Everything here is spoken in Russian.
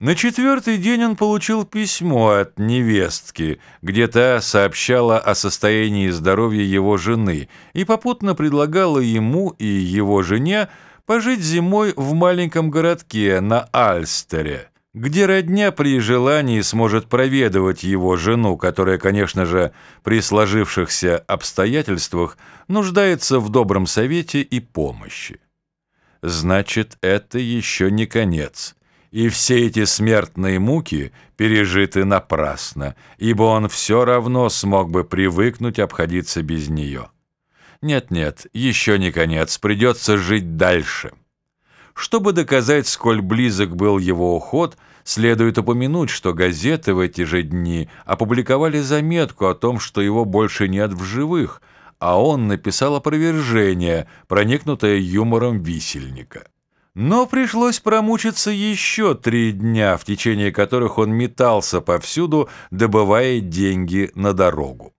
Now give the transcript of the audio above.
На четвертый день он получил письмо от невестки, где та сообщала о состоянии здоровья его жены и попутно предлагала ему и его жене пожить зимой в маленьком городке на Альстере, где родня при желании сможет проведывать его жену, которая, конечно же, при сложившихся обстоятельствах нуждается в добром совете и помощи. Значит, это еще не конец и все эти смертные муки пережиты напрасно, ибо он все равно смог бы привыкнуть обходиться без нее. Нет-нет, еще не конец, придется жить дальше. Чтобы доказать, сколь близок был его уход, следует упомянуть, что газеты в эти же дни опубликовали заметку о том, что его больше нет в живых, а он написал опровержение, проникнутое юмором висельника. Но пришлось промучиться еще три дня, в течение которых он метался повсюду, добывая деньги на дорогу.